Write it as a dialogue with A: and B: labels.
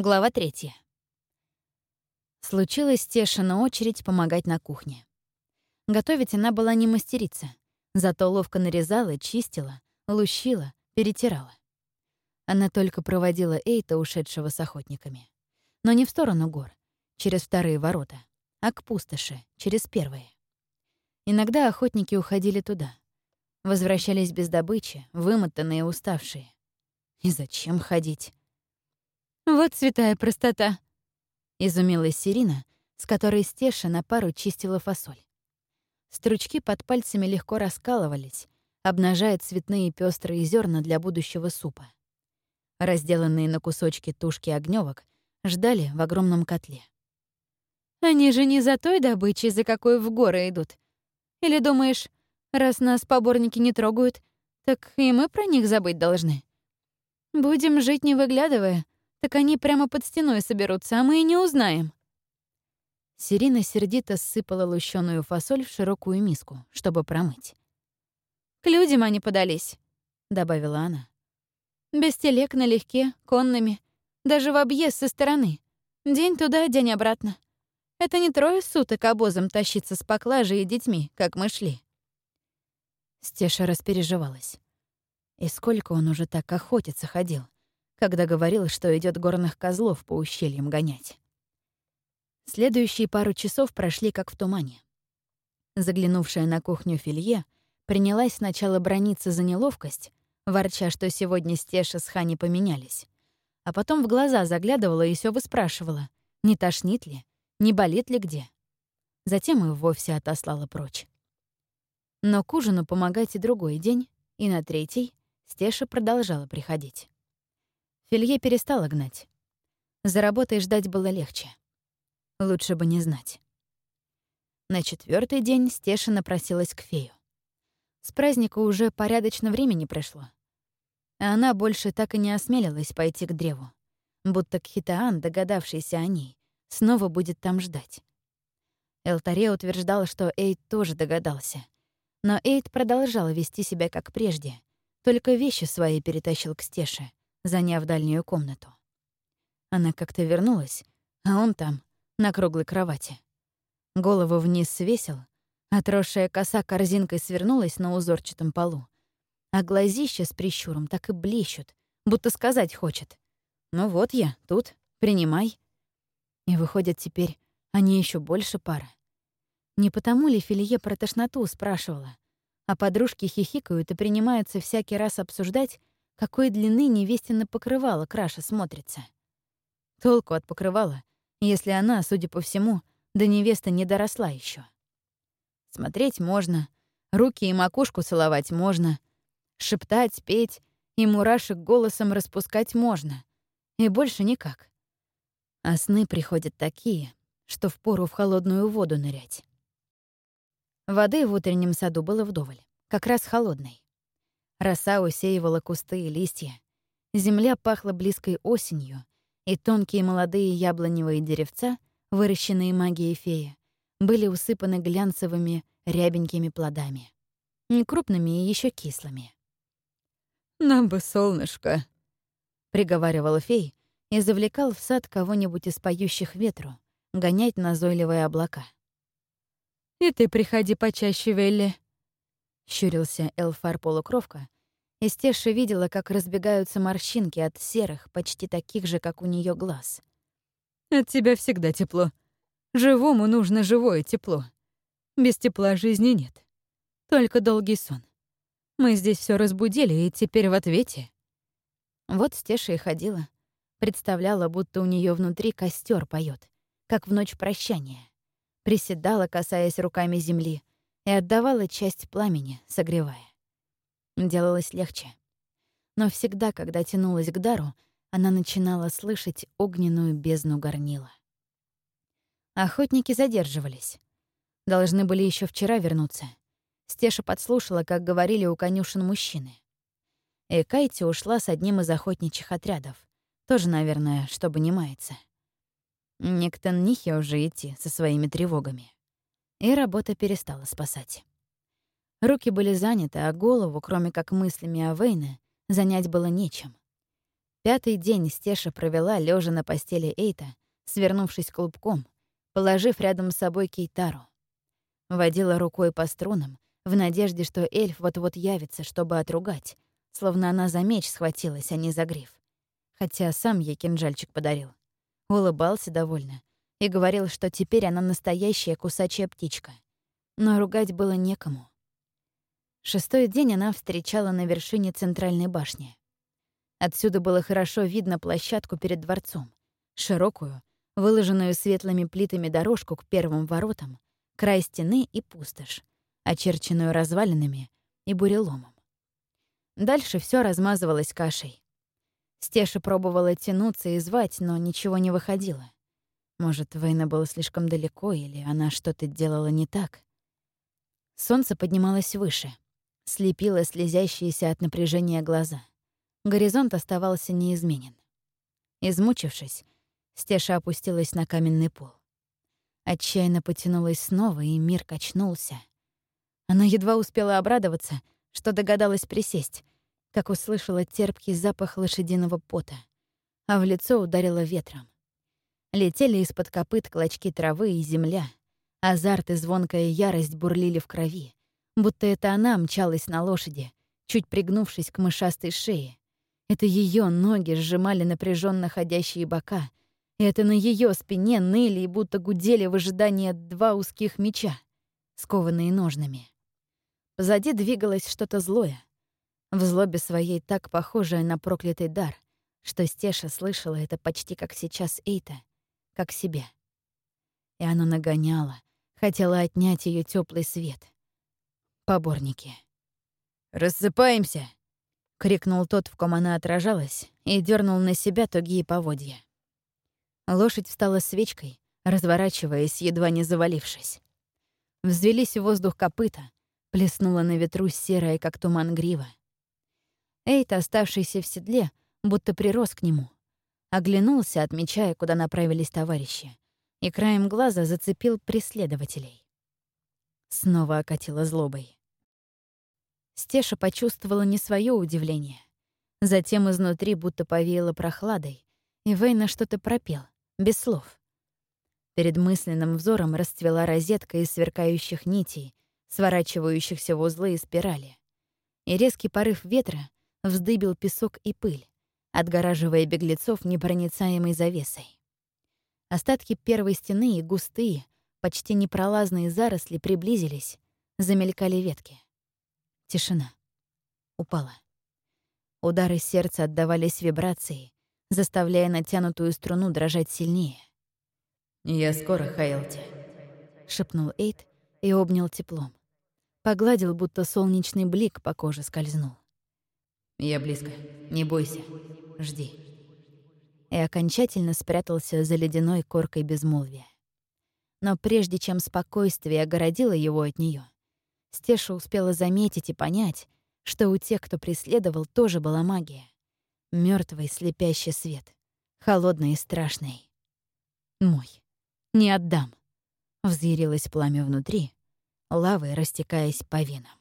A: Глава третья. Случилась Тешина очередь помогать на кухне. Готовить она была не мастерица, зато ловко нарезала, чистила, лущила, перетирала. Она только проводила Эйта, ушедшего с охотниками. Но не в сторону гор, через вторые ворота, а к пустоши, через первые. Иногда охотники уходили туда. Возвращались без добычи, вымотанные и уставшие. И зачем ходить?
B: Вот святая простота.
A: Изумилась Сирина, с которой Стеша на пару чистила фасоль. Стручки под пальцами легко раскалывались, обнажая цветные пестрые зерна для будущего супа. Разделанные на кусочки тушки огневок ждали в огромном котле.
B: «Они же не за той добычей, за какой в горы идут. Или думаешь, раз нас поборники не трогают, так и мы про них забыть должны? Будем жить не выглядывая, так они прямо под стеной соберутся, а мы и не узнаем.
A: Сирина сердито сыпала лущеную фасоль в широкую миску, чтобы промыть.
B: «К людям они подались», — добавила она. «Без телег налегке, конными, даже в объезд со стороны. День туда, день обратно. Это не трое суток обозом тащиться с поклажей и детьми, как мы шли».
A: Стеша распереживалась. И сколько он уже так охотиться ходил — когда говорил, что идет горных козлов по ущельям гонять. Следующие пару часов прошли как в тумане. Заглянувшая на кухню Филье принялась сначала брониться за неловкость, ворча, что сегодня Стеша с Хани поменялись, а потом в глаза заглядывала и все выспрашивала, не тошнит ли, не болит ли где. Затем и вовсе отослала прочь. Но к ужину помогать и другой день, и на третий Стеша продолжала приходить. Филье перестала гнать. За работой ждать было легче. Лучше бы не знать. На четвертый день Стешина просилась к фею. С праздника уже порядочно времени прошло. А она больше так и не осмелилась пойти к древу. Будто Кхитаан, догадавшийся о ней, снова будет там ждать. Элтаре утверждал, что Эйд тоже догадался. Но Эйд продолжал вести себя как прежде, только вещи свои перетащил к Стеше, заняв дальнюю комнату. Она как-то вернулась, а он там, на круглой кровати. Голову вниз свесил, отросшая коса корзинкой свернулась на узорчатом полу, а глазища с прищуром так и блещут, будто сказать хочет. «Ну вот я, тут, принимай». И выходят теперь, они еще больше пара. Не потому ли Филье про тошноту спрашивала, а подружки хихикают и принимаются всякий раз обсуждать, какой длины невестина покрывала краша смотрится. Толку от покрывала, если она, судя по всему, до невесты не доросла еще. Смотреть можно, руки и макушку целовать можно, шептать, петь и мурашек голосом распускать можно, и больше никак. А сны приходят такие, что впору в холодную воду нырять. Воды в утреннем саду было вдоволь, как раз холодной. Роса усеивала кусты и листья. Земля пахла близкой осенью, и тонкие молодые яблоневые деревца, выращенные магией феи, были усыпаны глянцевыми рябенькими плодами. Некрупными и еще кислыми.
B: «Нам бы солнышко», —
A: приговаривал фей и завлекал в сад кого-нибудь из поющих ветру, гонять назойливые облака.
B: «И ты приходи почаще, Велли»,
A: Щурился Элфар-полукровка, и Стеша видела, как разбегаются морщинки от серых, почти таких же, как у нее глаз.
B: «От тебя всегда тепло. Живому нужно живое тепло. Без тепла жизни нет. Только долгий сон. Мы здесь все разбудили, и теперь в ответе».
A: Вот Стеша и ходила. Представляла, будто у нее внутри костер поет, как в ночь прощания. Приседала, касаясь руками земли, и отдавала часть пламени, согревая. Делалось легче. Но всегда, когда тянулась к дару, она начинала слышать огненную бездну горнила. Охотники задерживались. Должны были еще вчера вернуться. Стеша подслушала, как говорили у конюшен мужчины. И Кайти ушла с одним из охотничьих отрядов. Тоже, наверное, чтобы не маяться. Не к уже идти со своими тревогами и работа перестала спасать. Руки были заняты, а голову, кроме как мыслями о Вейне, занять было нечем. Пятый день Стеша провела, лежа на постели Эйта, свернувшись клубком, положив рядом с собой Кейтару. Водила рукой по струнам, в надежде, что эльф вот-вот явится, чтобы отругать, словно она за меч схватилась, а не за гриф. Хотя сам ей кинжальчик подарил. Улыбался довольно и говорил, что теперь она настоящая кусачая птичка. Но ругать было некому. Шестой день она встречала на вершине центральной башни. Отсюда было хорошо видно площадку перед дворцом, широкую, выложенную светлыми плитами дорожку к первым воротам, край стены и пустошь, очерченную развалинами и буреломом. Дальше все размазывалось кашей. Стеша пробовала тянуться и звать, но ничего не выходило. Может, Вейна была слишком далеко, или она что-то делала не так. Солнце поднималось выше, слепило слезящиеся от напряжения глаза. Горизонт оставался неизменен. Измучившись, Стеша опустилась на каменный пол. Отчаянно потянулась снова, и мир качнулся. Она едва успела обрадоваться, что догадалась присесть, как услышала терпкий запах лошадиного пота, а в лицо ударило ветром. Летели из-под копыт клочки травы и земля. Азарт и звонкая ярость бурлили в крови, будто это она мчалась на лошади, чуть пригнувшись к мышастой шее. Это ее ноги сжимали напряженно ходящие бока, и это на ее спине ныли и будто гудели в ожидании два узких меча, скованные ножными. Позади двигалось что-то злое. В злобе своей так похожее на проклятый дар, что Стеша слышала это почти как сейчас Эйта, как себе. И оно нагоняло, хотело отнять ее теплый свет. Поборники. «Рассыпаемся!» — крикнул тот, в ком она отражалась, и дернул на себя тугие поводья. Лошадь встала свечкой, разворачиваясь, едва не завалившись. Взвелись в воздух копыта, Плеснула на ветру серая, как туман грива. Эйт, оставшийся в седле, будто прирос к нему. Оглянулся, отмечая, куда направились товарищи, и краем глаза зацепил преследователей. Снова окатила злобой. Стеша почувствовала не свое удивление. Затем изнутри будто повеяло прохладой, и Вейна что-то пропел, без слов. Перед мысленным взором расцвела розетка из сверкающих нитей, сворачивающихся в узлы и спирали. И резкий порыв ветра вздыбил песок и пыль, отгораживая беглецов непроницаемой завесой. Остатки первой стены и густые, почти непролазные заросли приблизились, замелькали ветки. Тишина. Упала. Удары сердца отдавались вибрацией, заставляя натянутую струну дрожать сильнее. «Я скоро, Хайлти», — шепнул Эйд и обнял теплом. Погладил, будто солнечный блик по коже скользнул. «Я близко. Не бойся. Жди». И окончательно спрятался за ледяной коркой безмолвия. Но прежде чем спокойствие огородило его от нее, Стеша успела заметить и понять, что у тех, кто преследовал, тоже была магия. Мертвый слепящий свет, холодный и страшный. «Мой. Не отдам», — взъярилось пламя внутри, лавой растекаясь по венам.